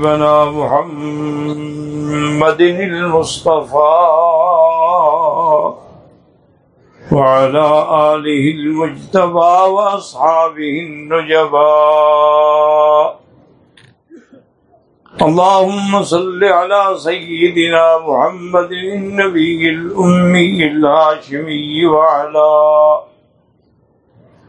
بنا محمد المصطفى وعلى آله المجتبى وأصحابه النجبى. اللهم صل على سيدنا محمد النبي الأمي الهاشمي وعلى آله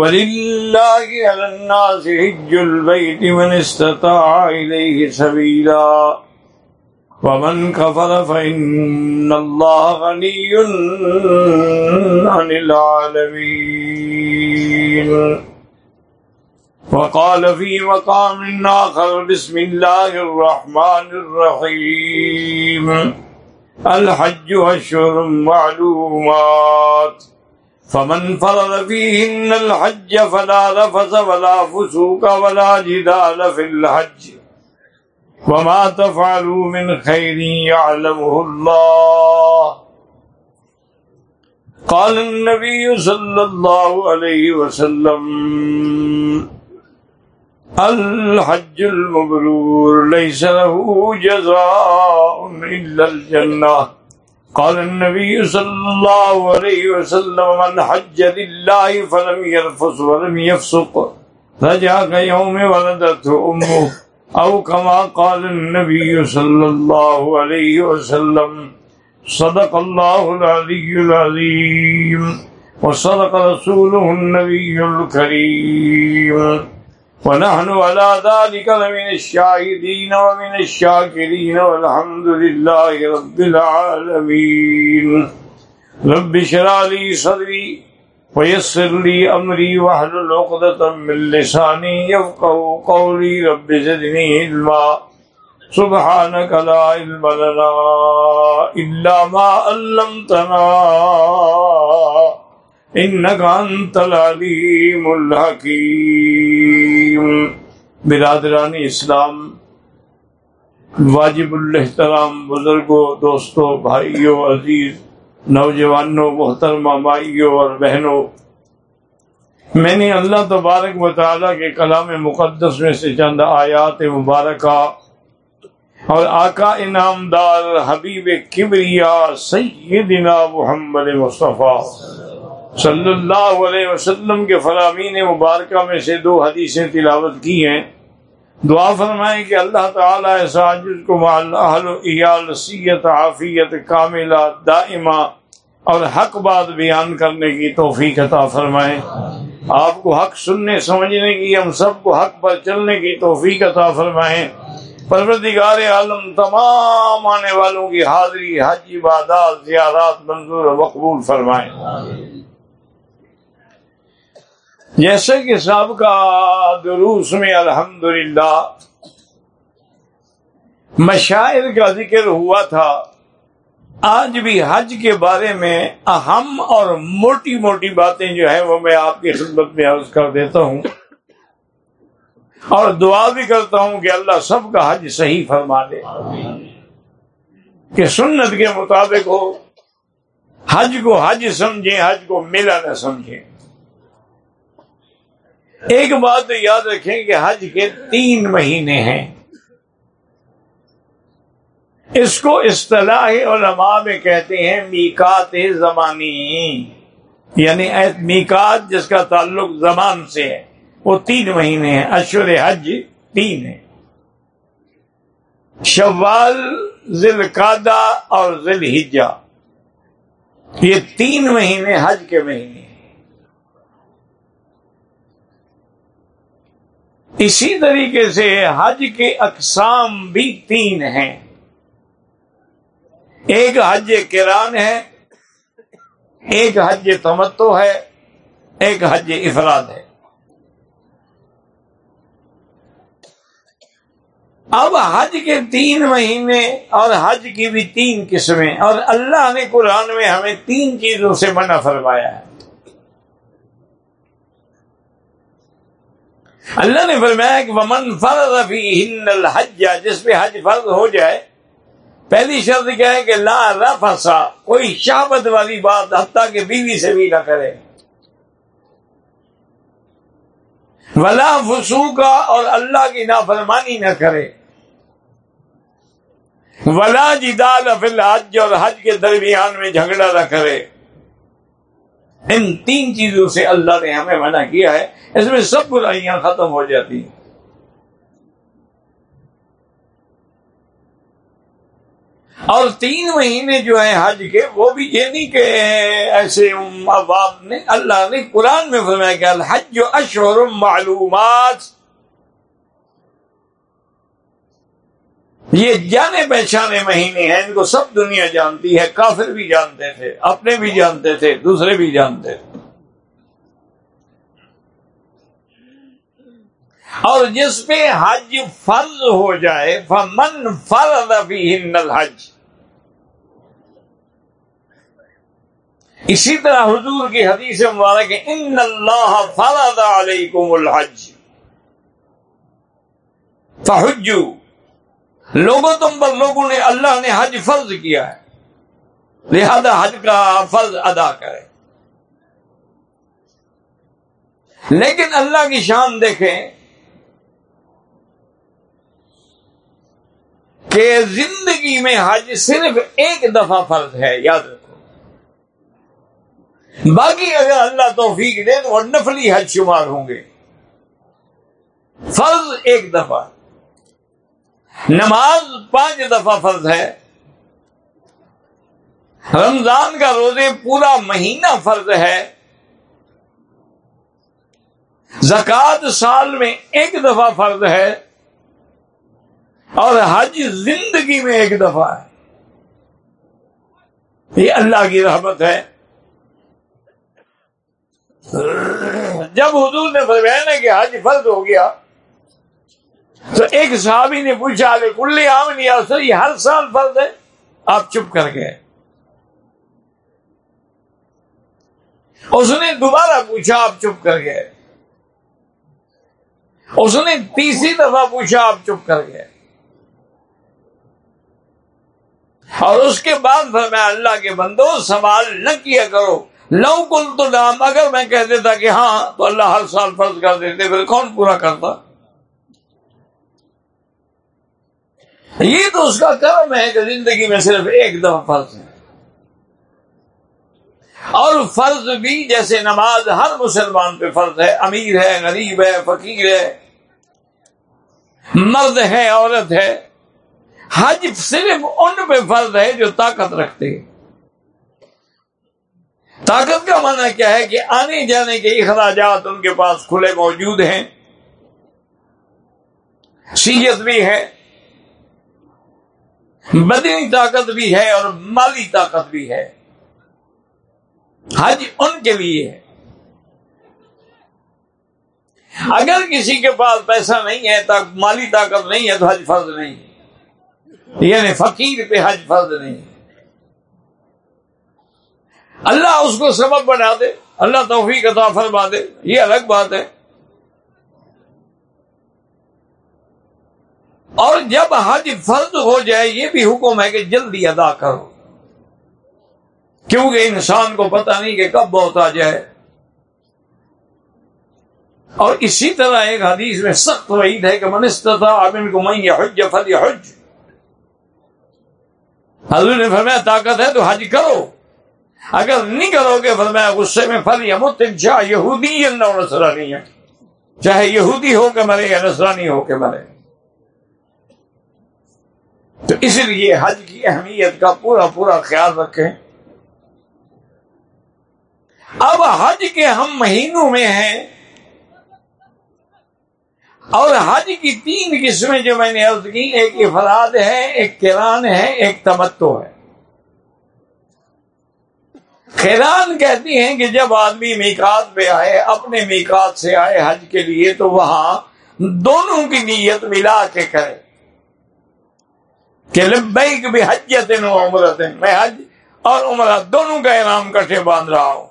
ولله على الناس حج البيت من استطاع إليه سبيلا ومن كفر فإن الله غني عن العالمين وقال في مقام آخر بسم الله الرحمن الرحيم الحج أشهر معلومات فمن فرض فيهن الحج فلا رفث ولا فسوق ولا جدال في الحج. وما تفعلوا من خير يعلمه الله. قال النبي صلى الله عليه وسلم، الحج المبرور ليس له جزاء إلا الجنة. قال النبي صلى الله عليه وسلم، من حج لله فلم يرفص ولم يفسق، رجع كيوم ولدته أمه. أو كما قال النبي صلى الله عليه وسلم، صدق الله العلي العظيم، وصدق رسوله النبي الكريم. ونحن على ذلك لمن الشاهدين ومن الشاكرين والحمد لله رب العالمين. رب شرع لي صدري ويسر لي أمري وحل العقدة من لساني يفقه قولي. رب زدني علما. سبحانك لا علم لنا إلا ما علمتنا. انك انت العليم الحكيم. برادران اسلام، واجب الاحترام، بزرگوں، دوستوں، بھائیوں، عزیز، نوجوانوں، محترمہ مائیوں اور بہنوں، میں نے اللہ تبارک و تعالیٰ کے کلام مقدس میں سے چند آیات مبارکہ اور آقا انعام دار حبیب کبریا سیدنا محمد مصطفیٰ صلی اللہ علیہ وسلم کے فرامین مبارکہ میں سے دو حدیثیں تلاوت کی ہیں۔ دعا فرمائیں کہ اللہ تعالیٰ ساجد کو سیت عافیت کاملہ دائمہ اور حق بات بیان کرنے کی توفیق عطا فرمائیں۔ آپ کو حق سننے، سمجھنے کی، ہم سب کو حق پر چلنے کی توفیق عطا فرمائیں۔ پروردگار عالم، تمام آنے والوں کی حاضری، حج، عبادات، زیارات منظور و مقبول فرمائیں۔ جیسے کہ سب کا دروس میں الحمد مشاعر کا ذکر ہوا تھا، آج بھی حج کے بارے میں اہم اور موٹی موٹی باتیں جو ہیں وہ میں آپ کی خدمت میں عرض کر دیتا ہوں۔ اور دعا بھی کرتا ہوں کہ اللہ سب کا حج صحیح فرما دے۔ کہ سنت کے مطابق ہو، حج کو حج سمجھیں، حج کو میلہ نہ سمجھیں۔ ایک بات تو یاد رکھیں کہ حج کے تین مہینے ہیں۔ اس کو اصطلاح علماء میں کہتے ہیں میکات زمانی۔ یعنی میکات جس کا تعلق زمان سے ہے۔ وہ تین مہینے ہیں اشور حج تین ہیں۔ شوال ذیل اور ذیل ہجا یہ تین مہینے حج کے مہینے۔ اسی طریقے سے حج کے اقسام بھی تین ہیں۔ ایک حج کران ہے، ایک حج تمتو ہے، ایک حج افراد ہے۔ اب حج کے تین مہینے اور حج کی بھی تین قسمیں، اور اللہ نے قرآن میں ہمیں تین چیزوں سے منع فرمایا ہے۔ اللہ نے فرمایا کہ ومن فرض فیہن الحج، جس پہ حج فرض ہو جائے، پہلی شرط کیا ہے کہ لا رفسا کوئی شہبت والی بات حتیٰ کہ بیوی سے بھی نہ کرے۔ ولا فسو کا اور اللہ کی نافرمانی نہ کرے۔ ولا جدال فی الحج، اور حج کے درمیان میں جھگڑا نہ کرے۔ ان تین چیزوں سے اللہ نے ہمیں منع کیا ہے، اس میں سب برائیاں ختم ہو جاتی ہیں۔ اور تین مہینے جو ہیں حج کے، وہ بھی یہ نہیں کہ ایسے عوام نے، اللہ نے قرآن میں فرمایا کہ الحج جو اشور معلومات۔ یہ جانے پہچانے مہینے ہیں، ان کو سب دنیا جانتی ہے، کافر بھی جانتے تھے، اپنے بھی جانتے تھے، دوسرے بھی جانتے تھے۔ اور جس پہ حج فرض ہو جائے، فمن فرض فیہن الحج۔ اسی طرح حضور کی حدیث مبارک ان اللہ فرض علیکم الحج۔ فحجو۔ لوگوں تم پر لوگوں نے اللہ نے حج فرض کیا ہے۔ لہذا حج کا فرض ادا کرے لیکن اللہ کی شان دیکھیں کہ زندگی میں حج صرف ایک دفعہ فرض ہے، یاد رکھو۔ باقی اگر اللہ توفیق دے تو نفلی حج شمار ہوں گے۔ فرض ایک دفعہ۔ نماز پانچ دفعہ فرض ہے۔ رمضان کا روزے پورا مہینہ فرض ہے۔ زکوٰۃ سال میں ایک دفعہ فرض ہے۔ اور حج زندگی میں ایک دفعہ ہے۔ یہ اللہ کی رحمت ہے۔ جب حضور نے فرمایا نا کہ حج فرض ہو گیا تو ایک صحابی نے پوچھا کہ کل عام نہیں یہ ہر سال فرض ہے۔ آپ چپ کر گئے اس نے دوبارہ پوچھا، آپ چپ کر گئے اس نے تیسری دفعہ پوچھا، آپ چپ کر گئے اور اس کے بعد فرمایا، اللہ کے بندو، سوال نہ کیا کرو۔ لو کل تو نام اگر میں کہہ دیتا کہ ہاں تو اللہ ہر سال فرض کر دیتے، پھر کون پورا کرتا؟ یہ تو اس کا کرم ہے کہ زندگی میں صرف ایک دفعہ فرض ہے۔ اور فرض بھی جیسے نماز ہر مسلمان پہ فرض ہے، امیر ہے، غریب ہے، فقیر ہے، مرد ہے، عورت ہے۔ حج صرف ان پہ فرض ہے جو طاقت رکھتے طاقت کا معنی کیا ہے کہ آنے جانے کے اخراجات ان کے پاس کھلے موجود ہیں۔ سیت بھی ہے۔ بدنی طاقت بھی ہے اور مالی طاقت بھی ہے۔ حج ان کے لیے ہے۔ اگر کسی کے پاس پیسہ نہیں ہے مالی طاقت نہیں ہے، تو حج فرض نہیں۔ یعنی فقیر پہ حج فرض نہیں۔ اللہ اس کو سبب بنا دے، اللہ توفیق عطا فرما دے، یہ الگ بات ہے۔ اور جب حج فرض ہو جائے، یہ بھی حکم ہے کہ جلدی ادا کرو۔ کیونکہ انسان کو پتہ نہیں کہ کب بہت آ جائے۔ اور اسی طرح ایک حدیث میں سخت وعید ہے کہ منستا امن کو میں حج فل حج حضور نے فرمایا، طاقت ہے تو حج کرو۔ اگر نہیں کرو گے، فرمایا، غصے میں پھل یا مت شاہ یہودی یا نسرانی ہے چاہے یہودی ہو کے مرے یا نسرانی ہو کے مرے۔ تو اس لیے حج کی اہمیت کا پورا پورا خیال رکھیں۔ اب حج کے ہم مہینوں میں ہیں۔ اور حج کی تین قسمیں جو میں نے عرض کی، ایک افراد ہے، ایک کران ہے، ایک تمتو ہے۔ خیران کہتی ہیں کہ جب آدمی میکات پہ آئے، اپنے میکات سے آئے حج کے لیے، تو وہاں دونوں کی نیت ملا کے کرے۔ کہ لبیک بھی حجت عمرت میں حج اور عمرہ دونوں کا انعام کٹھے باندھ رہا ہوں۔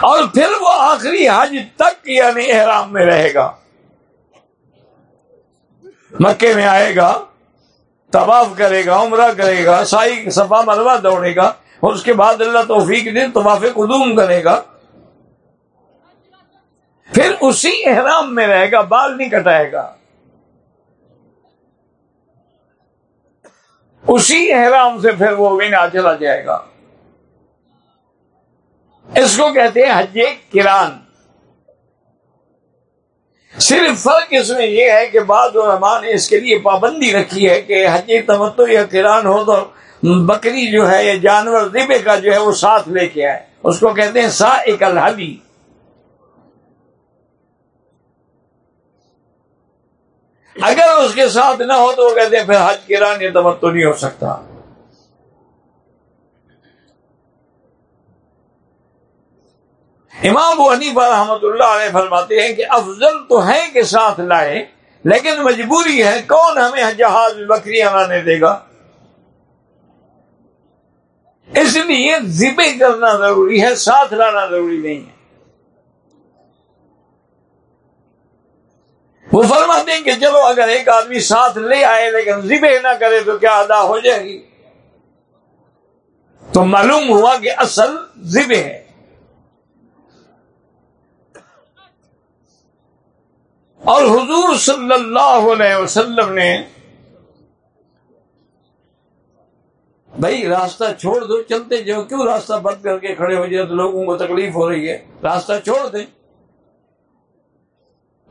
اور پھر وہ آخری حج تک یعنی احرام میں رہے گا۔ مکے میں آئے گا، طواف کرے گا، عمرہ کرے گا، سائی صفا مروا دوڑے گا۔ اور اس کے بعد اللہ توفیق دن طواف قدوم کرے گا۔ پھر اسی احرام میں رہے گا، بال نہیں کٹائے گا۔ اسی احرام سے پھر وہ مینا چلا جائے گا۔ اس کو کہتے ہیں حج کران۔ صرف فرق اس میں یہ ہے کہ بعض علماء نے اس کے لیے پابندی رکھی ہے کہ حج تمتو یا کران ہو تو بکری جو ہے یا جانور ذبے کا جو ہے وہ ساتھ لے کے آئے۔ اس کو کہتے ہیں سا ایک الحدی اگر اس کے ساتھ نہ ہو تو وہ کہتے ہیں پھر حج کران یا تمتو نہیں ہو سکتا۔ امام ابو حنیفہ رحمۃ اللہ علیہ فرماتے ہیں کہ افضل تو ہے کہ ساتھ لائے لیکن مجبوری ہے کون ہمیں جہاز بکری لانے دے گا۔ اس لیے ذبے کرنا ضروری ہے، ساتھ لانا ضروری نہیں ہے۔ وہ فرماتے ہیں کہ چلو اگر ایک آدمی ساتھ لے آئے لیکن ذبے نہ کرے تو کیا ادا ہو جائے گی؟ تو معلوم ہوا کہ اصل ذبے ہے۔ اور حضور صلی اللہ علیہ وسلم نے بھائی راستہ چھوڑ دو، چلتے جو کیوں راستہ بند کر کے کھڑے ہو جائے تو لوگوں کو تکلیف ہو رہی ہے۔ راستہ چھوڑ دیں۔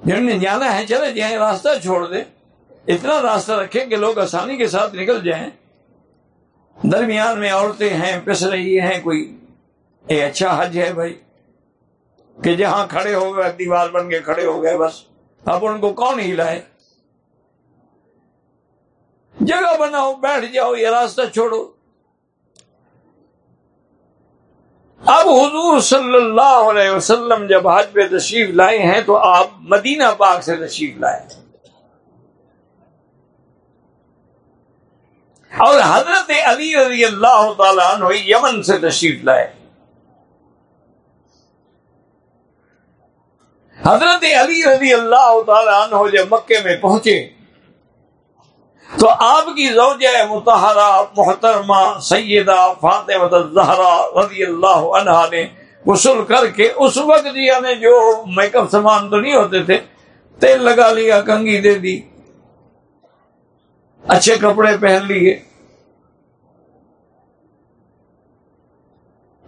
جن نے جانا ہے چلے جائیں، راستہ چھوڑ دیں۔ اتنا راستہ رکھیں کہ لوگ آسانی کے ساتھ نکل جائیں۔ درمیان میں عورتیں ہیں، پس رہی ہیں کوئی۔ یہ اچھا حج ہے بھائی۔ کہ جہاں کھڑے ہو گئے، دیوار بن کے کھڑے ہو گئے بس۔ اب ان کو کون ہی لائے جگہ بناؤ، بیٹھ جاؤ، یہ راستہ چھوڑو۔ اب حضور صلی اللہ علیہ وسلم جب حج پہ تشریف لائے ہیں تو آپ مدینہ پاک سے تشریف لائے اور حضرت علی رضی اللہ تعالیٰ عنہ یمن سے تشریف لائے۔ حضرت علی رضی اللہ تعالی عنہ جب مکے میں پہنچے تو آپ کی زوجہ متحرہ، محترمہ، سیدہ فاطمہ زہرا رضی اللہ عنہ نے غسل کر کے اس وقت یعنی جو میک اپ سامان تو نہیں ہوتے تھے، تیل لگا لیا، کنگھی دے دی، اچھے کپڑے پہن لیے۔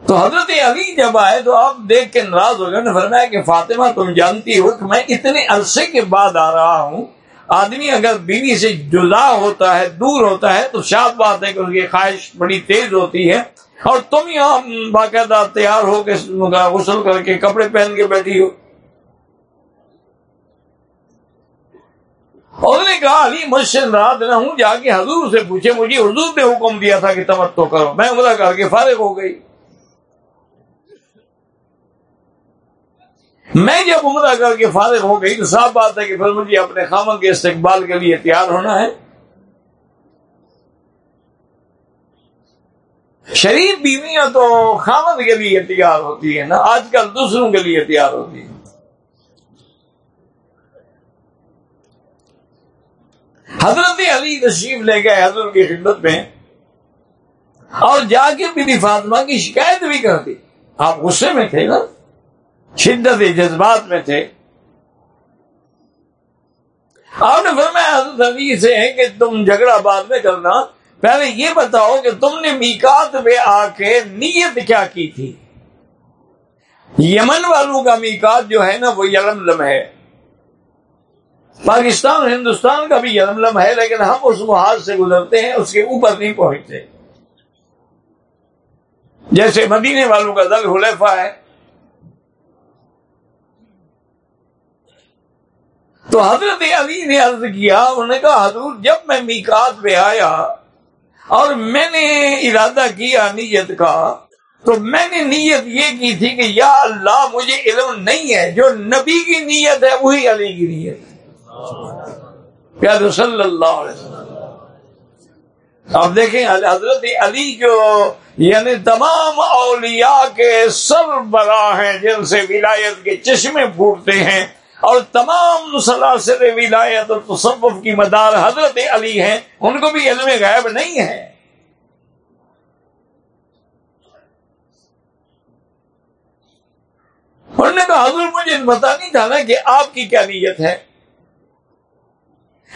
تو حضرت علی جب آئے تو آپ دیکھ کے ناراض ہو گئے فرمایا کہ فاطمہ تم جانتی ہو کہ میں اتنے عرصے کے بعد آ رہا ہوں آدمی اگر بیوی سے جدا ہوتا ہے، دور ہوتا ہے، تو شاد بات ہے کہ اس کی خواہش بڑی تیز ہوتی ہے۔ اور تم یہاں باقاعدہ تیار ہو کے غسل کر کے کپڑے پہن کے بیٹھی ہو۔ اور نے کہا، علی، مجھ سے ناراض نہ ہوں، جا کے حضور سے پوچھے، مجھے حضور نے حکم دیا تھا کہ تمتو کرو۔ میں عمرہ کر کے فارغ ہو گئی۔ میں جب عمرہ کر کے فارغ ہو گئی تو صاف بات ہے کہ پھر مجھے اپنے خامن کے استقبال کے لیے تیار ہونا ہے۔ شریف بیویاں تو خامد کے لیے تیار ہوتی ہے نا، آج کل دوسروں کے لیے تیار ہوتی ہے حضرت علی تشریف لے گئے حضرت کی خدمت میں۔ اور جا کے میری فاطمہ کی شکایت بھی کر دی۔ آپ غصے میں تھے نا؟ شدت جذبات میں تھے۔ آپ نے فرمایا، حضرت علی سے ہے کہ تم جھگڑا بعد میں کرنا۔ پہلے یہ بتاؤ کہ تم نے میکات میں آ کے نیت کیا کی تھی۔ یمن والوں کا میکات جو ہے نا، وہ یلملم ہے۔ پاکستان اور ہندوستان کا بھی یلملم ہے، لیکن ہم اس محاذ سے گزرتے ہیں، اس کے اوپر نہیں پہنچتے۔ جیسے مدینے والوں کا دل حلیفہ ہے تو حضرت علی نے عرض کیا، انہوں نے کہا، حضور، جب میں میکات پہ آیا اور میں نے ارادہ کیا نیت کا، تو میں نے نیت یہ کی تھی کہ یا اللہ، مجھے علم نہیں ہے، جو نبی کی نیت ہے، وہی علی کی نیت ہے۔ پیارے صلی اللہ علیہ وسلم اب دیکھیں، حضرت علی جو یعنی تمام اولیاء کے سربراہ ہیں، جن سے ولایت کے چشمے پھوٹتے ہیں اور تمام سلاسل ولایت اور تصوف کی مدار حضرت علی ہیں، ان کو بھی علم غائب نہیں ہے۔ انہوں نے کہا، حضور، مجھے پتا نہیں تھا نا کہ آپ کی کیا نیت ہے۔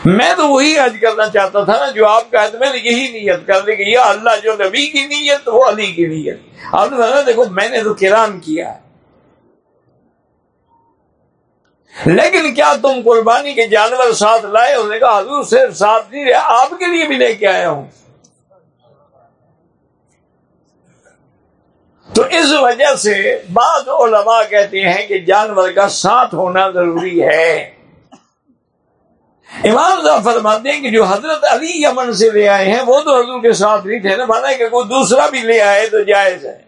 میں تو وہی حج کرنا چاہتا تھا نا، جو آپ کا میں نے یہی نیت کر دی کہ یا اللہ جو نبی کی نیت، وہ علی کی نیت۔ آپ نے کہا دیکھو، میں نے تو کران کیا ہے۔ لیکن کیا تم قربانی کے جانور ساتھ لائے اس نے کہا، حضور صرف ساتھ نہیں رہے، آپ کے لیے بھی لے کے آیا ہوں۔ تو اس وجہ سے بعض علماء کہتے ہیں کہ جانور کا ساتھ ہونا ضروری ہے۔ امام صاحب فرماتے ہیں کہ جو حضرت علی یمن سے لے آئے ہیں، وہ تو حضور کے ساتھ نہیں تھے نا، مانا کہ کوئی دوسرا بھی لے آئے تو جائز ہے۔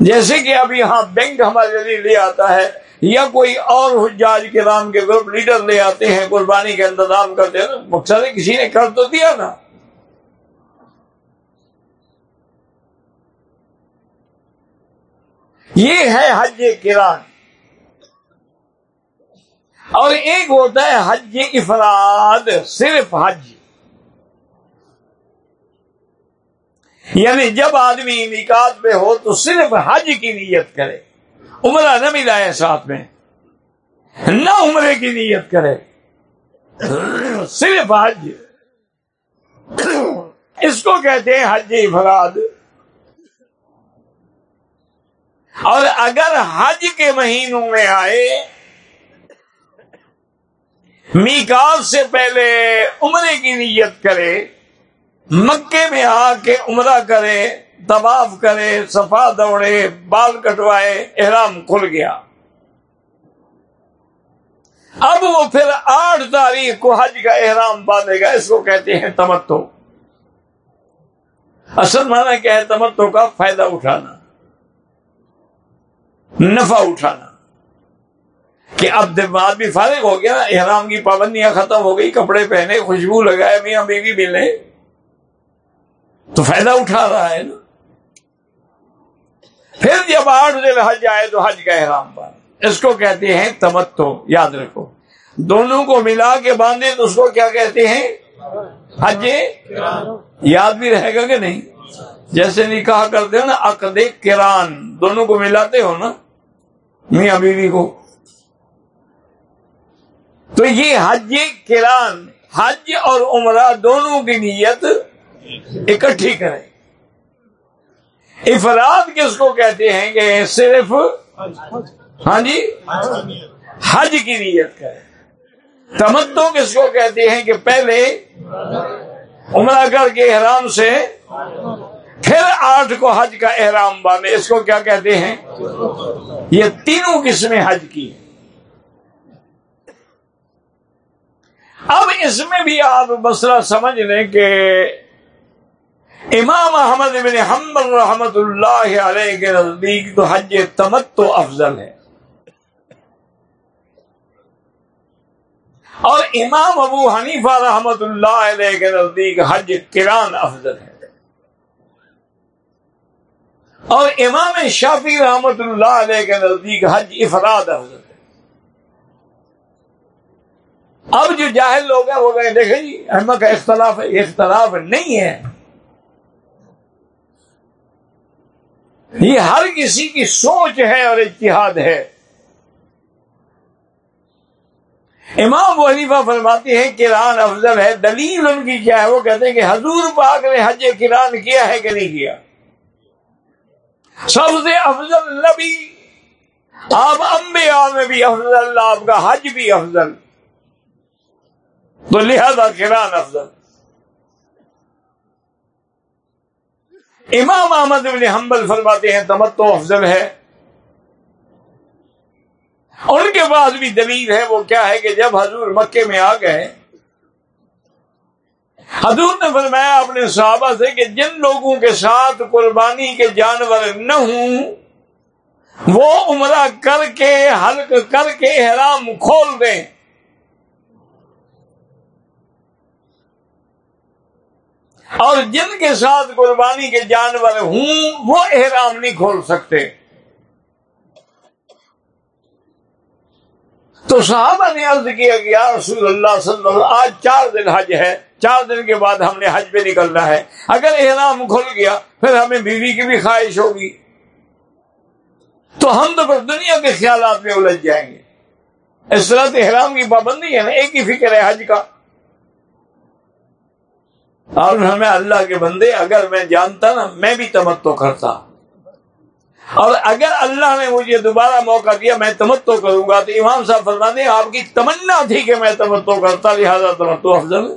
جیسے کہ اب یہاں بینک ہمارے لیے لے آتا ہے، یا کوئی اور حجاج کے نام کے گروپ لیڈر لے آتے ہیں، قربانی کا انتظام کرتے ہیں مقصد کسی نے کر تو دیا نا۔ یہ ہے حج کران اور ایک ہوتا ہے حج افراد، صرف حج۔ یعنی جب آدمی نکات پہ ہو تو صرف حج کی نیت کرے، عمرہ نہ ملائے ساتھ میں، نہ عمرے کی نیت کرے، صرف حج۔ اس کو کہتے ہیں حج افراد۔ اور اگر حج کے مہینوں میں آئے میکات سے پہلے عمرے کی نیت کرے مکے میں آ کے عمرہ کرے، طواف کرے، صفا دوڑے، بال کٹوائے، احرام کھل گیا۔ اب وہ پھر آٹھ تاریخ کو حج کا احرام باندھے گا، اس کو کہتے ہیں تمتو۔ اصل مانا کیا ہے؟ تمتو کا فائدہ اٹھانا۔ نفع اٹھانا۔ کہ اب دماغ بھی فارغ ہو گیا، احرام کی پابندیاں ختم ہو گئی، کپڑے پہنے، خوشبو لگائے، میاں بیوی ملے۔ تو فائدہ اٹھا رہا ہے نا۔ پھر جب آٹھ دن حج آئے تو حج کا احرام باندھ اس کو کہتے ہیں تمتو، یاد رکھو۔ دونوں کو ملا کے باندھے تو اس کو کیا کہتے ہیں؟ حج۔ یاد بھی رہے گا کہ نہیں؟ جیسے نکاح کرتے ہو نا، عقد کران، دونوں کو ملاتے ہو نا، میاں بیوی کو۔ تو یہ حج کران، حج اور عمرہ دونوں کی نیت اکٹھی کریں۔ افراد کس کو کہتے ہیں کہ صرف ہاں جی حج کی نیت کرے تمتو کس کو کہتے ہیں کہ پہلے عمرہ کر کے احرام سے پھر آٹھ کو حج کا احرام باندھے۔ اس کو کیا کہتے ہیں؟ یہ تینوں قسمیں حج کی۔ ہیں اب اس میں بھی آپ مسئلہ سمجھ لیں کہ امام احمد بن حمل رحمت اللہ علیہ کے نزدیک تو حج تمت تو افضل ہے۔ اور امام ابو حنیفہ رحمت اللہ علیہ کے نزدیک حج کران افضل ہے۔ اور امام شافی رحمت اللہ علیہ کے نزدیک حج افراد افضل ہے۔ اب جو جاہل لوگ ہیں وہ کہیں دیکھیں جی احمد کا اختلاف ہے اختلاف نہیں ہے۔ یہ ہر کسی کی سوچ ہے اور اتحاد ہے۔ امام ولیفہ فرماتے ہیں کران افضل ہے، دلیل ان کی کیا ہے؟ وہ کہتے ہیں کہ حضور پاک نے حج کران کیا ہے کہ نہیں کیا؟ سب سے افضل نبی، آپ انبیاء میں بھی افضل، آپ کا حج بھی افضل۔ تو لہذا کران افضل۔ امام احمد بن حنبل فرماتے ہیں تمتو افضل ہے۔ ان کے بعد بھی دلیل ہے، وہ کیا ہے کہ جب حضور مکے میں آ گئے، حضور نے فرمایا اپنے صحابہ سے کہ جن لوگوں کے ساتھ قربانی کے جانور نہ ہوں، وہ عمرہ کر کے، حلق کر کے احرام کھول دیں۔ اور جن کے ساتھ قربانی کے جانور ہوں، وہ احرام نہیں کھول سکتے۔ تو صحابہ نے عرض کیا کہ یا رسول اللہ صلی اللہ آج چار دن حج ہے۔ چار دن کے بعد ہم نے حج پہ نکلنا ہے۔ اگر احرام کھل گیا، پھر ہمیں بیوی کی بھی خواہش ہوگی۔ تو ہم تو پھر دنیا کے خیالات میں الجھ جائیں گے۔ اس طرح احرام کی پابندی ہے نا، ایک ہی فکر ہے حج کا۔ اور ہمیں اللہ کے بندے، اگر میں جانتا نا، میں بھی تمتو کرتا۔ اور اگر اللہ نے مجھے دوبارہ موقع دیا، میں تمتو کروں گا۔ تو امام صاحب فرما دیں آپ کی تمنا تھی کہ میں تمتو کرتا، لہٰذا تمتو افضل۔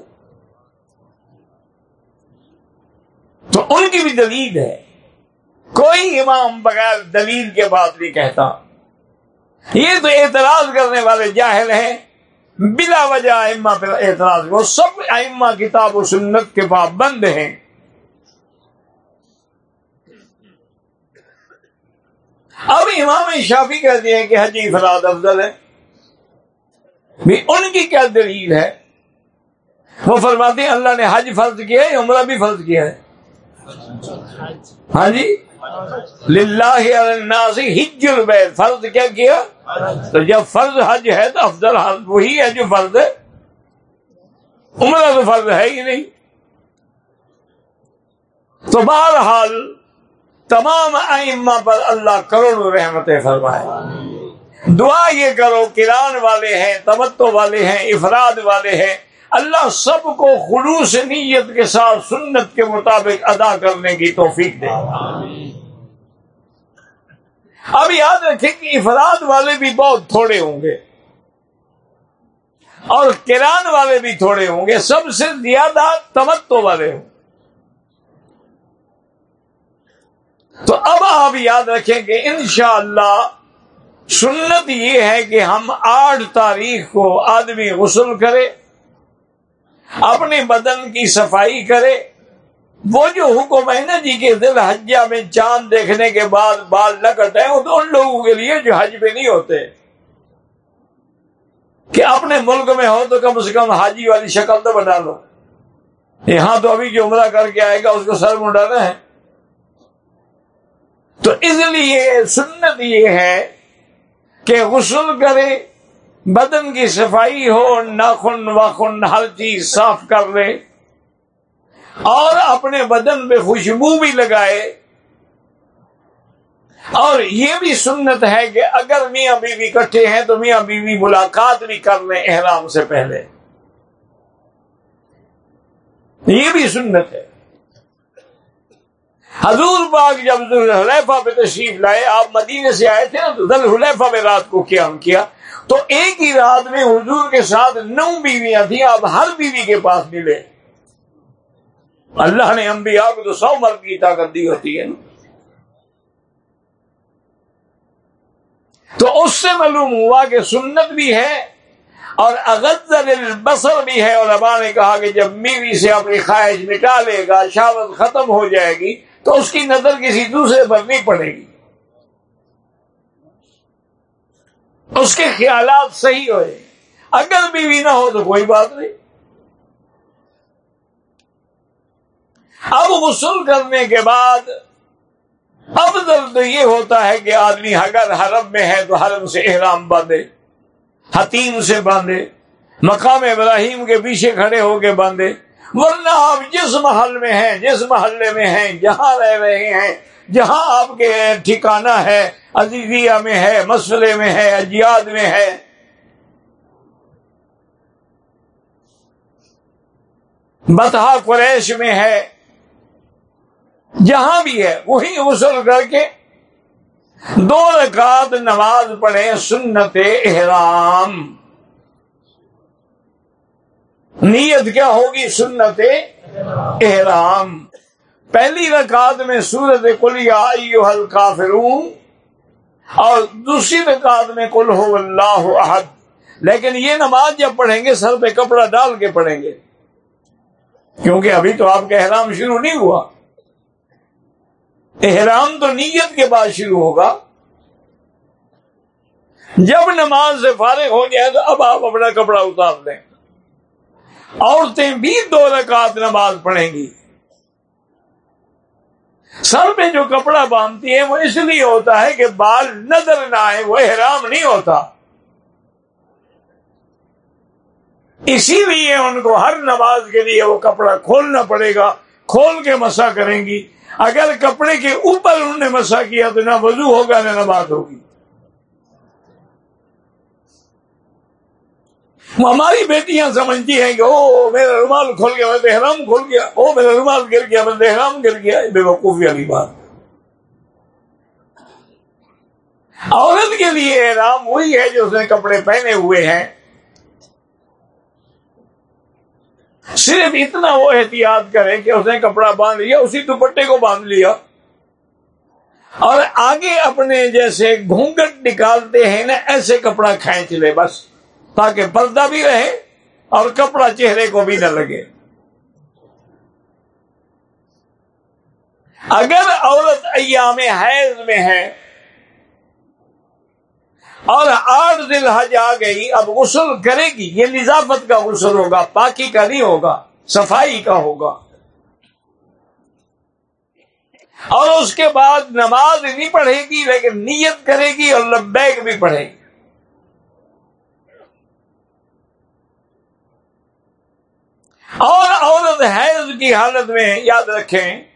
تو ان کی بھی دلیل ہے۔ کوئی امام بغیر دلیل کے بات نہیں کہتا۔ یہ تو اعتراض کرنے والے جاہل ہیں۔ بلا وجہ ائمہ پہ اعتراض وہ سب ائمہ کتاب و سنت کے پابند ہیں۔ اب امام شافی کہتے ہیں کہ حجی فراد افضل ہے۔ بھی ان کی کیا دلیل ہے؟ وہ فرماتے ہیں اللہ نے حج فرض کیا ہے، عمرہ بھی فرض کیا ہے۔ ہاں جی۔ للہ ہج البیت، فرض کیا کیا؟ تو جب فرض حج ہے تو افضل حج وہی ہے جو فرض ہے۔ عمرہ تو فرض ہے ہی نہیں۔ تو بہرحال تمام ائمہ پر اللہ کروڑوں رحمتیں فرمائے۔ دعا یہ کرو کران والے ہیں تمتو والے ہیں، افراد والے ہیں۔ اللہ سب کو خلوص نیت کے ساتھ سنت کے مطابق ادا کرنے کی توفیق دے۔ اب یاد رکھیں کہ افراد والے بھی بہت تھوڑے ہوں گے اور کران والے بھی تھوڑے ہوں گے سب سے زیادہ تمتو والے ہوں۔ تو اب آپ یاد رکھیں کہ انشاءاللہ اللہ سنت یہ ہے کہ ہم آٹھ تاریخ کو آدمی غسل کرے، اپنے بدن کی صفائی کرے وہ جو حکم ہے نا جی کے دل حجہ میں چاند دیکھنے کے بعد بال نہ کٹے وہ تو ان لوگوں کے لیے جو حج پہ نہیں ہوتے۔ کہ اپنے ملک میں ہو تو کم سے کم حاجی والی شکل تو بنا لو۔ یہاں تو ابھی جو عمرہ کر کے آئے گا اس کو سر منڈانا ہے تو اس لیے سنت یہ ہے کہ غسل کرے، بدن کی صفائی ہو، ناخن واخن ہر چیز صاف کر لے۔ اور اپنے بدن میں خوشبو بھی لگائے۔ اور یہ بھی سنت ہے کہ اگر میاں بیوی اکٹھے ہیں تو میاں بیوی ملاقات بھی کر لیں احرام سے پہلے۔ یہ بھی سنت ہے۔ حضور باغ جب ذوالحلیفہ پہ تشریف لائے، آپ مدینے سے آئے تھے نا تو ذوالحلیفہ میں رات کو قیام کیا۔ تو ایک ہی رات میں حضور کے ساتھ نو بیویاں تھیں، اب ہر بیوی کے پاس ملے۔ اللہ نے انبیاء کو تو سو مرد کی طاقت دی ہوتی ہے نا۔ تو اس سے معلوم ہوا کہ سنت بھی ہے اور اغذر البصر بھی ہے۔ اور ابا نے کہا کہ جب میوی سے اپنی خواہش مٹا لے گا شاوت ختم ہو جائے گی، تو اس کی نظر کسی دوسرے پر نہیں پڑے گی۔ اس کے خیالات صحیح ہوئے۔ اگر بیوی نہ ہو تو کوئی بات نہیں۔ اب غسل کرنے کے بعد افضل تو یہ ہوتا ہے کہ آدمی اگر حرم میں ہے تو حرم سے احرام باندھے، حتیم سے باندھے، مقام ابراہیم کے پیچھے کھڑے ہو کے باندھے۔ ورنہ آپ جس محل میں ہیں، جس محلے میں ہیں، جہاں رہ رہے ہیں، جہاں آپ کے ٹھکانہ ہے، عزیزیہ میں ہے، مسئلے میں ہے، اجیاد میں ہے۔ بتہا قریش میں ہے جہاں بھی ہے، وہی غسل کر کے دو رکعت نماز پڑھے سنت احرام۔ نیت کیا ہوگی؟ سنت احرام۔ پہلی رکعت میں سورت کلیا حل کافرون اور دوسری رکعت میں کل ہو اللہ احد۔ لیکن یہ نماز جب پڑھیں گے، سر پہ کپڑا ڈال کے پڑھیں گے۔ کیونکہ ابھی تو آپ کا احرام شروع نہیں ہوا۔ احرام تو نیت کے بعد شروع ہوگا۔ جب نماز سے فارغ ہو جائے تو اب آپ اپنا کپڑا اتار دیں عورتیں بھی دو رکعت نماز پڑھیں گی۔ سر پہ جو کپڑا باندھتی ہے وہ اس لیے ہوتا ہے کہ بال نظر نہ آئے، وہ احرام نہیں ہوتا۔ اسی لیے ان کو ہر نماز کے لیے وہ کپڑا کھولنا پڑے گا، کھول کے مسا کریں گی۔ اگر کپڑے کے اوپر انہوں نے مسا کیا تو نہ وضو ہوگا نہ نماز ہوگی۔ ہماری بیٹیاں سمجھتی ہیں کہ او، میرا رومال کھول گیا میں بحرام کھول گیا۔ او، میرا رومال گر گیا میں بحرام گر گیا۔ بے وقوفی والی بات۔ عورت کے لیے احرام وہی ہے جو اس نے کپڑے پہنے ہوئے ہیں۔ صرف اتنا وہ احتیاط کرے کہ اس نے کپڑا باندھ لیا، اسی دوپٹے کو باندھ لیا۔ اور آگے اپنے جیسے گھونگٹ نکالتے ہیں نا، ایسے کپڑا کھینچ لے بس، تاکہ پردہ بھی رہے اور کپڑا چہرے کو بھی نہ لگے۔ اگر عورت ایام حیض میں ہے اور آٹھ دل حج آ گئی، اب غسل کرے گی، یہ نظافت کا غسل ہوگا، پاکی کا نہیں ہوگا، صفائی کا ہوگا۔ اور اس کے بعد نماز نہیں پڑھے گی، لیکن نیت کرے گی اور لبیک بھی پڑھے گی۔ اور عورت حیض کی حالت میں، یاد رکھیں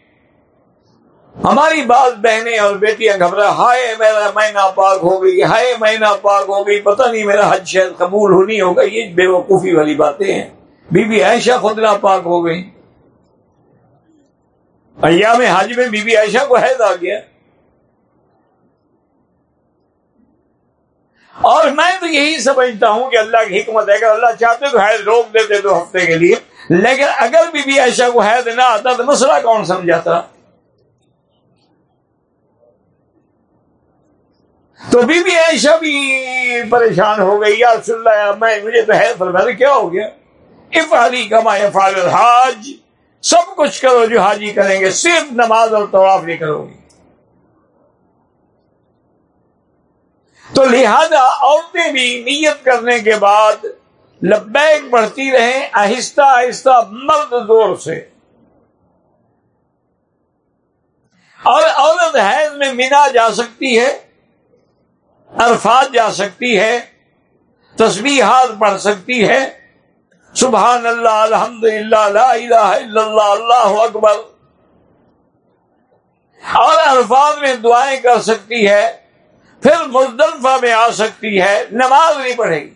ہماری بعض بہنیں اور بیٹیاں گھبرا ہائے، میرا مہینہ پاک ہو گئی، ہائے مہینہ پاک ہو گئی، پتہ نہیں میرا حج شاید قبول ہونی ہوگا، یہ بے وقوفی والی باتیں ہیں۔ بی بی عائشہ خود پاک ہو گئی۔ ایام حج میں بی بی عائشہ کو حید آ گیا۔ اور میں تو یہی سمجھتا ہوں کہ اللہ کی حکمت ہے کہ اللہ چاہتے تو حید روک دیتے دو ہفتے کے لیے، لیکن اگر بی بی عائشہ کو حید نہ آتا تو مسئلہ کون سمجھاتا؟ تو بی بی عائشہ بھی پریشان ہو گئی، یا رسول اللہ، میں مجھے تو حید فرمایا کیا ہو گیا؟ افعالی کما افعال الحاج، سب کچھ کرو جو حاجی کریں گے، صرف نماز اور طواف نہیں کرو گی تو لہذا عورتیں بھی نیت کرنے کے بعد لبیک بڑھتی رہیں، آہستہ آہستہ مرد زور سے۔ اور عورت حیض میں مینا جا سکتی ہے عرفات جا سکتی ہے، تسبیحات پڑھ سکتی ہے۔ سبحان اللہ الحمد للہ الہ الا اللہ اللہ اکبر۔ اور عرفات میں دعائیں کر سکتی ہے، پھر مزدلفہ میں آ سکتی ہے، نماز نہیں پڑھے گی۔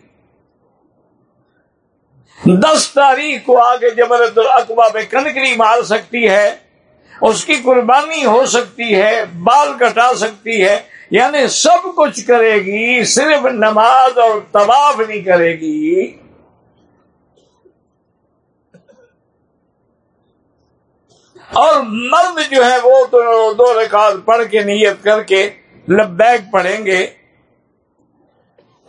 دس تاریخ کو آگے جبرت القبا میں کنکری مار سکتی ہے، اس کی قربانی ہو سکتی ہے، بال کٹا سکتی ہے۔ یعنی سب کچھ کرے گی، صرف نماز اور طواف نہیں کرے گی۔ اور مرد جو ہے وہ تو دو رکعت پڑھ کے نیت کر کے لبیک پڑھیں گے۔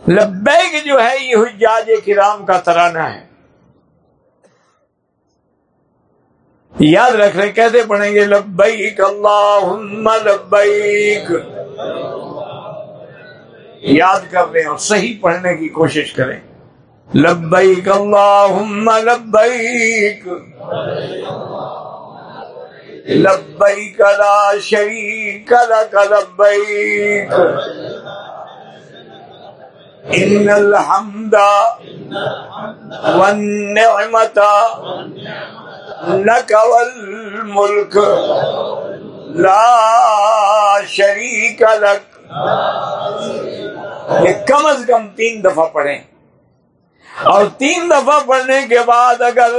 لبیک جو ہے، یہ حجاج کرام کا ترانہ ہے۔ یاد رکھ رہے کیسے پڑھیں گے، لبیک اللہم لبیک۔ یاد کر لیں اور صحیح پڑھنے کی کوشش کریں۔ لبیک اللہم لبیک۔ لبیک لا شریک لک لبیک۔ ان الحمد والنعمت لک والملک۔ لا شریک لک۔ یہ کم از کم تین دفعہ پڑھیں۔ اور تین دفعہ پڑھنے کے بعد اگر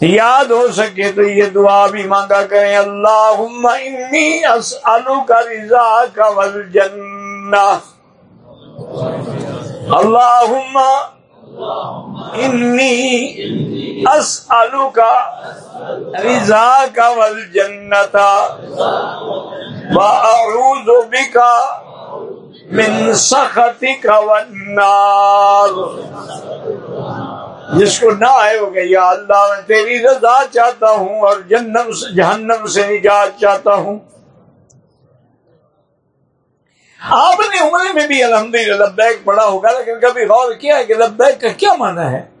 یاد ہو سکے تو یہ دعا بھی مانگا کریں۔ اللہ انی اسألوک رضا کا والجنہ۔ اللہم انی اسألوک رضا کا والجنتا وأعوذ بک من سخطک والنار جس کو نہ آئے ہو کہ یا اللہ میں تیری رضا چاہتا ہوں اور جنم سے جہنم سے نجات چاہتا ہوں آپ نے عمرے میں بھی الحمد للہ لبیک پڑھا ہوگا، لیکن کبھی غور کیا ہے کہ لبیک کا کیا معنی ہے؟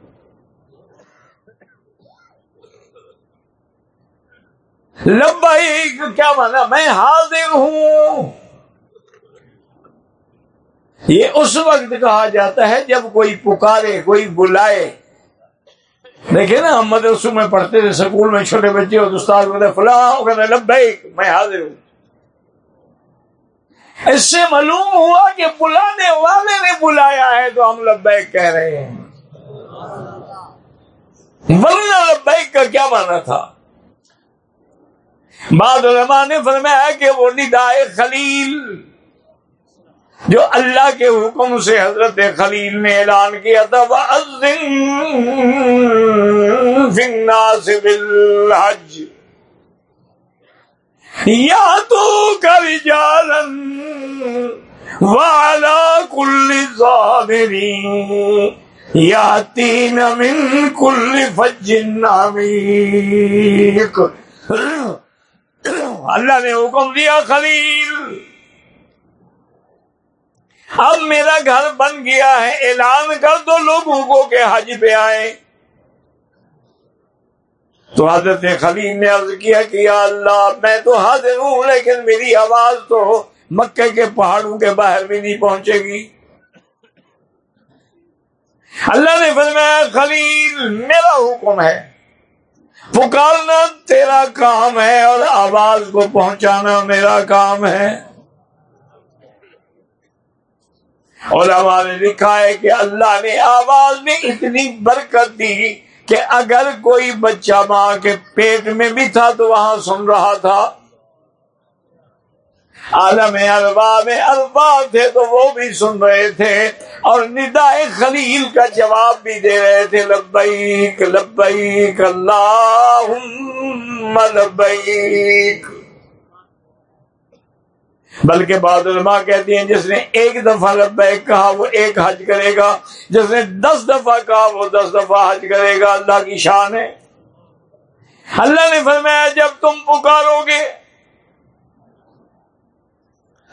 لبئی کیا مانا میں حاضر ہوں۔ یہ اس وقت کہا جاتا ہے جب کوئی پکارے، کوئی بلائے۔ دیکھیں نا، ہم مدرسوں میں پڑھتے تھے، سکول میں چھوٹے بچے اور استاد کہتے فلاں کہتے میں حاضر ہوں۔ اس سے معلوم ہوا کہ بلانے والے نے بلایا ہے تو ہم لبیک کہہ رہے ہیں۔ ورنہ لبیک کا کیا مانا تھا؟ بعد علماء نے فرمایا کہ وہ ندائے خلیل، جو اللہ کے حکم سے حضرت خلیل نے اعلان کیا تھا بالحج۔ یا تو کر جالن والا کل ظاہری یا تین من کل فجن اللہ نے حکم دیا خلیل، اب میرا گھر بن گیا ہے، اعلان کر دو لوگوں کو کہ حج پہ آئے تو حضرت خلیم نے عرض کیا کہ یا اللہ، میں تو حاضر ہوں، لیکن میری آواز تو مکے کے پہاڑوں کے باہر بھی نہیں پہنچے گی۔ اللہ نے فرمایا، خلیل، میرا حکم ہے۔ پکارنا تیرا کام ہے اور آواز کو پہنچانا میرا کام ہے۔ اور ہمارے لکھا ہے کہ اللہ نے آواز میں اتنی برکت دی کہ اگر کوئی بچہ ماں کے پیٹ میں بھی تھا تو وہاں سن رہا تھا۔ عالم البا میں البا تھے تو وہ بھی سن رہے تھے اور ندائے خلیل کا جواب بھی دے رہے تھے، لبیک لبیک اللہ لبیک۔ بلکہ بعض علماء کہتے ہیں جس نے ایک دفعہ لبیک کہا وہ ایک حج کرے گا، جس نے دس دفعہ کہا وہ دس دفعہ حج کرے گا، اللہ کی شان ہے۔ اللہ نے فرمایا جب تم پکارو گے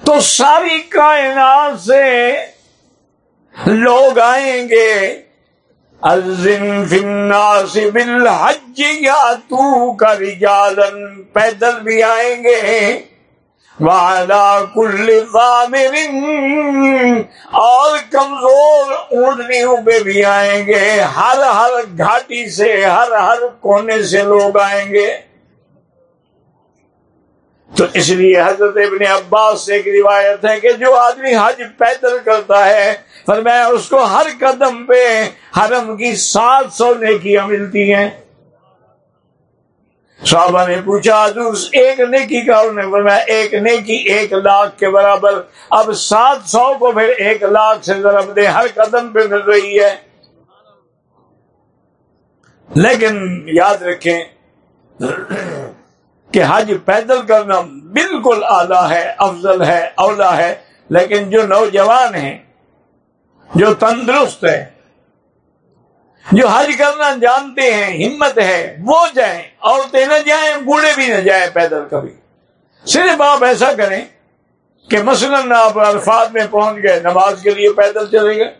تو ساری کائنات سے لوگ آئیں گے۔ بالحج یا تو کا رجالن پیدل بھی آئیں گے۔ وعلى كل ضامر، اور کمزور اونٹنیوں پہ بھی آئیں گے۔ ہر ہر گھاٹی سے، ہر ہر کونے سے لوگ آئیں گے۔ تو اس لیے حضرت ابن عباس سے ایک روایت ہے کہ جو آدمی حج پیدل کرتا ہے پر میں اس کو ہر قدم پہ حرم کی سات سو نیکیاں ملتی ہیں۔ صحابہ نے پوچھا ایک نیکی کا انہوں نے فرمایا، ایک نیکی ایک لاکھ کے برابر۔ اب سات سو کو پھر ایک لاکھ سے ضرب دے ہر قدم پہ مل رہی ہے۔ لیکن یاد رکھیں کہ حج پیدل کرنا بالکل اعلی ہے، افضل ہے اولا ہے۔ لیکن جو نوجوان ہیں، جو تندرست ہے جو حج کرنا جانتے ہیں، ہمت ہے، وہ جائیں۔ عورتیں نہ جائیں، بوڑھے بھی نہ جائیں پیدل کبھی۔ صرف آپ ایسا کریں کہ مثلاً آپ الفاظ میں پہنچ گئے، نماز کے لیے پیدل چلے گئے۔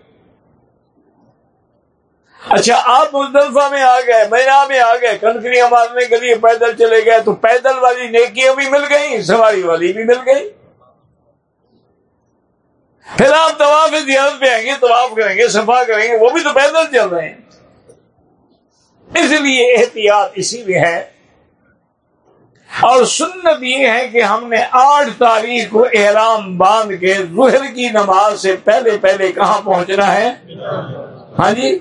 اچھا آپ مزدلفہ میں آ گئے، مینا میں آ گئے کنکریاں مارنے کے لیے پیدل چلے گئے، تو پیدل والی نیکیاں بھی مل گئی سواری والی بھی مل گئی پھر آپ طواف زیارت پہ آئیں گے، طواف کریں گے، صفا کریں گے، وہ بھی تو پیدل چل رہے ہیں۔ اس لیے احتیاط اسی میں ہے۔ اور سنت یہ ہے کہ ہم نے آٹھ تاریخ کو احرام باندھ کے ظہر کی نماز سے پہلے پہلے کہاں پہنچنا ہے؟ ہاں جی؟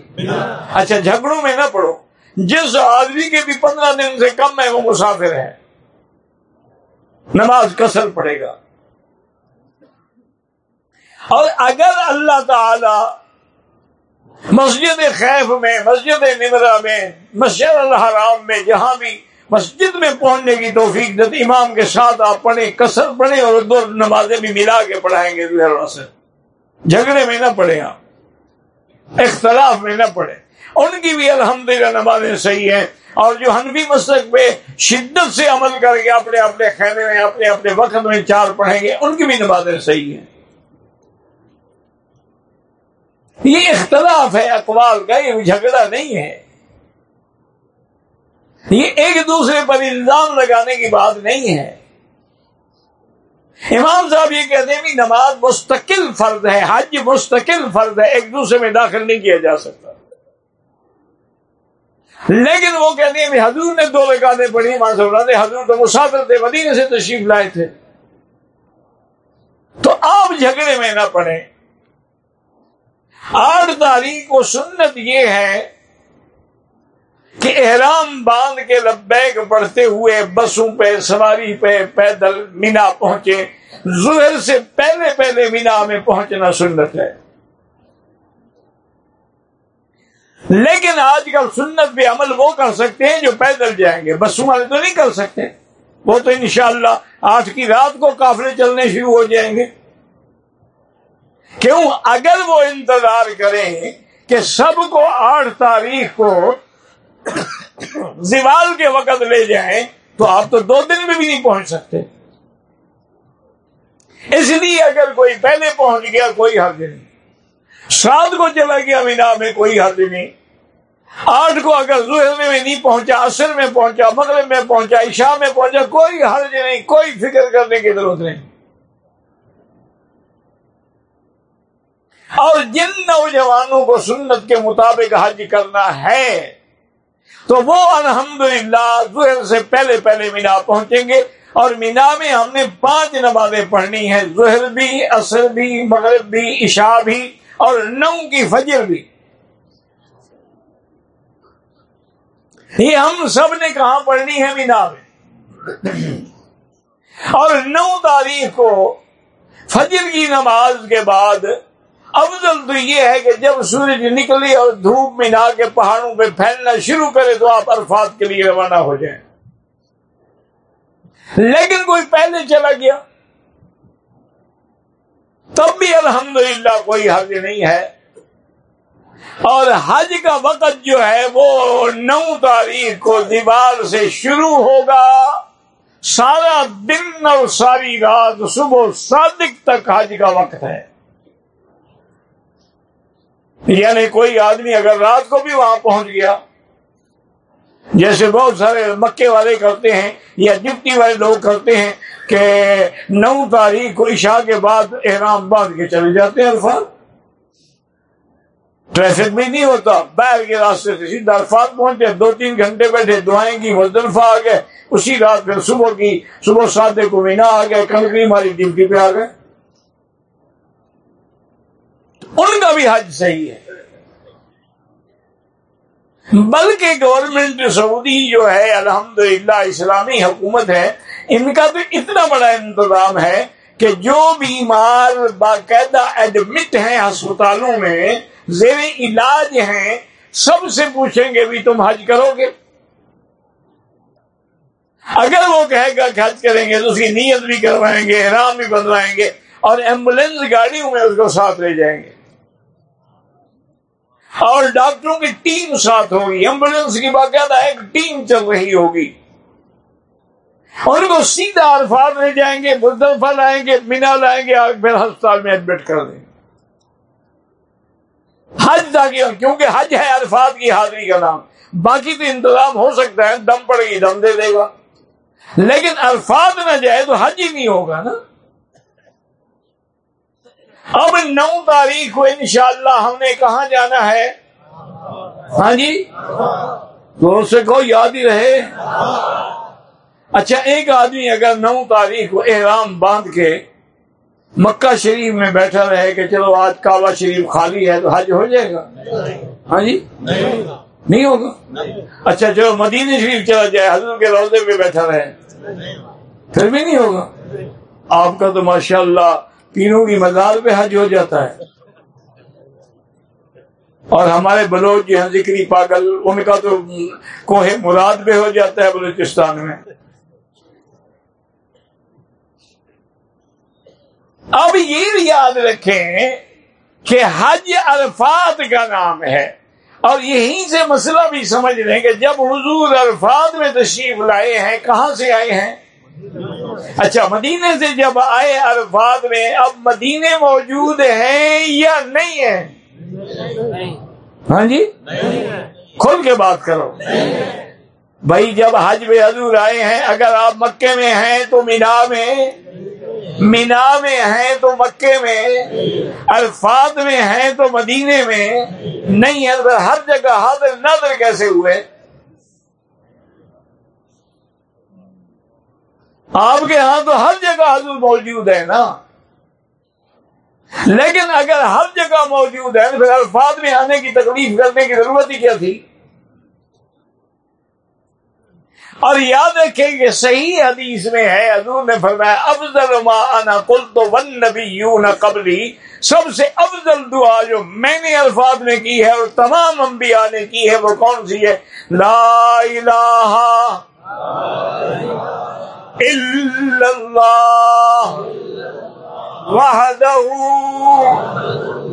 اچھا جھگڑوں میں نہ پڑو۔ جس آدمی کے بھی پندرہ دن سے کم ہے، وہ مسافر ہے۔ نماز کسر پڑے گا۔ اور اگر اللہ تعالی مسجد خیف میں، مسجد نمرا میں، مسجد الحرام میں، جہاں بھی مسجد میں پہنچنے کی توفیق جب امام کے ساتھ آپ پڑھیں کثر پڑھیں اور دو نمازیں بھی ملا کے پڑھائیں گے۔ سے جھگڑے میں نہ پڑھیں آپ۔ اختلاف میں نہ پڑھیں۔ ان کی بھی الحمدللہ نمازیں صحیح ہیں۔ اور جو حنفی مسلک پہ شدت سے عمل کر کے اپنے اپنے خیمے میں، اپنے اپنے وقت میں چار پڑھیں گے، ان کی بھی نمازیں صحیح ہیں۔ یہ اختلاف ہے، اقوال کا، یہ جھگڑا نہیں ہے۔ یہ ایک دوسرے پر الزام لگانے کی بات نہیں ہے۔ امام صاحب یہ کہتے ہیں کہ نماز مستقل فرض ہے، حج مستقل فرض ہے، ایک دوسرے میں داخل نہیں کیا جا سکتا۔ لیکن وہ کہتے ہیں حضور نے دو رکعتیں پڑھی مانسے حضور تو مسافر تھے، مدینے سے تشریف لائے تھے۔ تو آپ جھگڑے میں نہ پڑے آٹھ تاریخ کو سنت یہ ہے کہ احرام باندھ کے لبیک پڑھتے ہوئے بسوں پہ، سواری پہ پیدل مینا پہنچے۔ زہر سے پہلے پہلے مینا میں پہنچنا سنت ہے۔ لیکن آج کل سنت پہ عمل وہ کر سکتے ہیں جو پیدل جائیں گے۔ بسوں والے تو نہیں کر سکتے۔ وہ تو انشاءاللہ آٹھ کی رات کو کافلے چلنے شروع ہو جائیں گے۔ کیوں؟ اگر وہ انتظار کریں کہ سب کو آٹھ تاریخ کو زوال کے وقت لے جائیں، تو آپ تو دو دن میں بھی نہیں پہنچ سکتے۔ اس لیے اگر کوئی پہلے پہنچ گیا، کوئی حرج نہیں۔ سات کو چلا گیا مینا میں، کوئی حرج نہیں۔ آٹھ کو اگر زہر میں نہیں پہنچا اثر میں پہنچا، مغرب میں پہنچا، عشاء میں پہنچا، کوئی حرج نہیں، کوئی فکر کرنے کی ضرورت نہیں۔ اور جن نوجوانوں کو سنت کے مطابق حج کرنا ہے، تو وہ الحمدللہ للہ سے پہلے پہلے مینا پہنچیں گے۔ اور مینا میں ہم نے پانچ نمازیں پڑھنی ہیں، زہر بھی اثر بھی، مغرب بھی، عشاء بھی اور نو کی فجر بھی۔ یہ ہم سب نے کہاں پڑھنی ہے مینا میں؟ اور نو تاریخ کو فجر کی نماز کے بعد افضل تو یہ ہے کہ جب سورج نکلی اور دھوپ مینا کے پہاڑوں پہ پھیلنا شروع کرے تو آپ عرفات کے لیے روانہ ہو جائیں۔ لیکن کوئی پہلے چلا گیا۔ تب بھی الحمدللہ کوئی حرج نہیں ہے۔ اور حج کا وقت جو ہے وہ نو تاریخ کو دیوار سے شروع ہوگا۔ سارا دن اور ساری رات صبح صادق تک حج کا وقت ہے۔ یعنی کوئی آدمی اگر رات کو بھی وہاں پہنچ گیا، جیسے بہت سارے مکے والے کرتے ہیں یا ڈپٹی والے لوگ کرتے ہیں کہ نو تاریخ کو عشاء کے بعد احرام باندھ کے چلے جاتے ہیں الفاظ ٹریفک بھی نہیں ہوتا، باہر کے راستے سے سیدھا الفاظ پہنچے، دو تین گھنٹے بیٹھے، دعائیں کی، مزدلفہ آ گئے، اسی رات پھر صبح کی، صبح سادے کو مینا آ گئے کنکری ہماری ڈپٹی پہ آ گئے۔ ان کا بھی حج صحیح ہے۔ بلکہ گورنمنٹ سعودی جو ہے، الحمدللہ اسلامی حکومت ہے، ان کا تو اتنا بڑا انتظام ہے کہ جو بیمار باقاعدہ ایڈمٹ ہیں ہسپتالوں میں، زیر علاج ہیں، سب سے پوچھیں گے بھی تم حج کرو گے۔ اگر وہ کہے گا کہ حج کریں گے تو اس کی نیت بھی کروائیں گے احرام بھی بنوائیں گے اور ایمبولینس گاڑیوں میں اس کو ساتھ لے جائیں گے۔ اور ڈاکٹروں کی ٹیم ساتھ ہوگی۔ ایمبولینس کی باقاعدہ ایک ٹیم چل رہی ہوگی۔ ان کو سیدھا عرفات لے جائیں گے مزدلفہ لائیں گے مینا لائیں گے پھر ہسپتال میں ایڈمٹ کر دیں گے۔ حج تاکہ کیونکہ حج ہے عرفات کی حاضری کا نام۔ باقی تو انتظام ہو سکتا ہے، دم پڑے گی، دم دے دے گا۔ لیکن عرفات نہ جائے تو حج ہی نہیں ہوگا نا۔ اب نو تاریخ کو انشاءاللہ ہم نے کہاں جانا ہے؟ ہاں جی؟ تو سے کو یاد ہی رہے؟ اچھا ایک آدمی اگر نو تاریخ کو احرام باندھ کے مکہ شریف میں بیٹھا رہے کہ چلو آج کعبہ شریف خالی ہے تو حج ہو جائے گا؟ ہاں جی؟ نہیں ہوگا؟ اچھا چلو مدینہ شریف چلا جائے، حضرت کے روزے پہ بیٹھا رہے۔ پھر بھی نہیں ہوگا؟ آپ کا تو ماشاء اللہ پیروں کی مزار پہ حج ہو جاتا ہے۔ اور ہمارے بلوچ جو ہیں ذکری پاگل، ان کا تو کوہ مراد پہ ہو جاتا ہے بلوچستان میں۔ اب یہ بھی یاد رکھیں کہ حج الفاظ کا نام ہے۔ اور یہیں سے مسئلہ بھی سمجھ لیں کہ جب حضور الفاظ میں تشریف لائے ہیں، کہاں سے آئے ہیں؟ اچھا مدینے سے جب آئے عرفات میں، اب مدینے موجود ہیں یا نہیں ہیں؟ ہاں جی؟ کھل کے بات کرو۔ بھائی، جب حج میں حضور آئے ہیں، اگر آپ مکے میں ہیں تو مینا میں مینا میں ہیں تو مکے میں، الفاظ میں ہیں تو مدینے میں، نہیں ہے ہر جگہ حاضر نظر کیسے ہوئے؟ آپ کے ہاں تو ہر جگہ حضور موجود ہے نا۔ لیکن اگر ہر جگہ موجود ہے تو پھر الفاظ میں آنے کی تکلیف کرنے کی ضرورت ہی کیا تھی؟ اور یاد رکھیں کہ صحیح حدیث میں ہے، حضور نے فرمایا، افضل ما انا قلت والنبیون قبلی سب سے افضل دعا جو میں نے الفاظ میں کی ہے اور تمام انبیاء نے کی ہے، وہ کون سی ہے؟ لا الہ الا اللہ وحدہ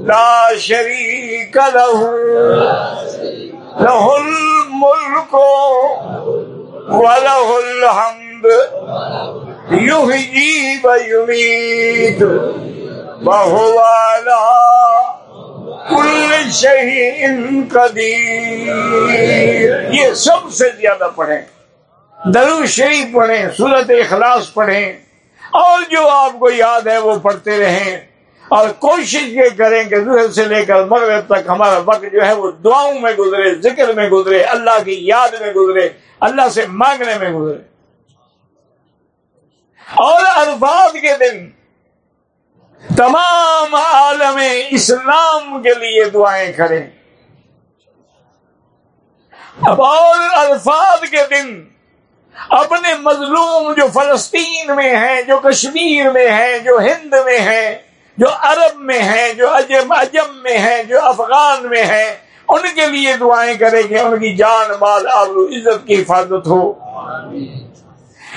لا شریک له له الملک وله الحمد يحيي ويميت وهو على كل شيء قدير۔ یہ سب سے زیادہ پڑھیں۔ درو شریف پڑھیں، سورت اخلاص پڑھیں۔ اور جو آپ کو یاد ہے وہ پڑھتے رہیں۔ اور کوشش یہ کریں کہ ظہر سے لے کر مغرب تک ہمارا وقت جو ہے وہ دعاؤں میں گزرے، ذکر میں گزرے، اللہ کی یاد میں گزرے، اللہ سے مانگنے میں گزرے۔ اور عرفات کے دن تمام عالم اسلام کے لیے دعائیں کریں اب اور الفاظ کے دن اپنے مظلوم جو فلسطین میں ہیں، جو کشمیر میں ہیں، جو ہند میں ہیں، جو عرب میں ہیں، جو عجم عجم میں ہیں، جو افغان میں ہیں، ان کے لیے دعائیں کریں کہ ان کی جان، مال آبرو عزت کی حفاظت ہو۔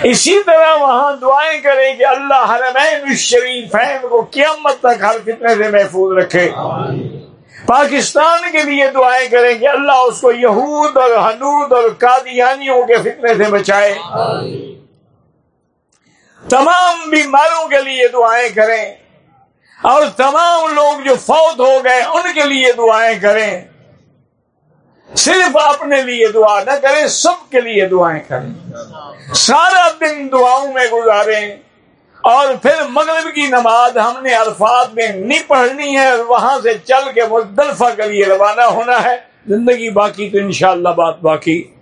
اسی طرح وہاں دعائیں کریں کہ اللہ حرمین الشریفین کو قیامت تک ہر فتنے سے محفوظ رکھے۔ پاکستان کے لیے دعائیں کریں کہ اللہ اس کو یہود اور حنود اور قادیانیوں کے فتنے سے بچائے۔ تمام بیماروں کے لیے دعائیں کریں۔ اور تمام لوگ جو فوت ہو گئے، ان کے لیے دعائیں کریں۔ صرف اپنے لیے دعا نہ کریں، سب کے لیے دعائیں کریں۔ سارا دن دعاؤں میں گزاریں۔ اور پھر مغرب کی نماز ہم نے الفاظ میں نہیں پڑھنی ہے اور وہاں سے چل کے مزدلفہ کے لیے روانہ ہونا ہے۔ زندگی باقی تو انشاءاللہ بات باقی۔